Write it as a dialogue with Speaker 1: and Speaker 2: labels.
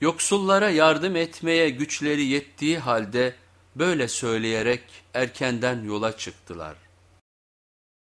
Speaker 1: Yoksullara yardım etmeye güçleri yettiği halde böyle söyleyerek erkenden yola çıktılar.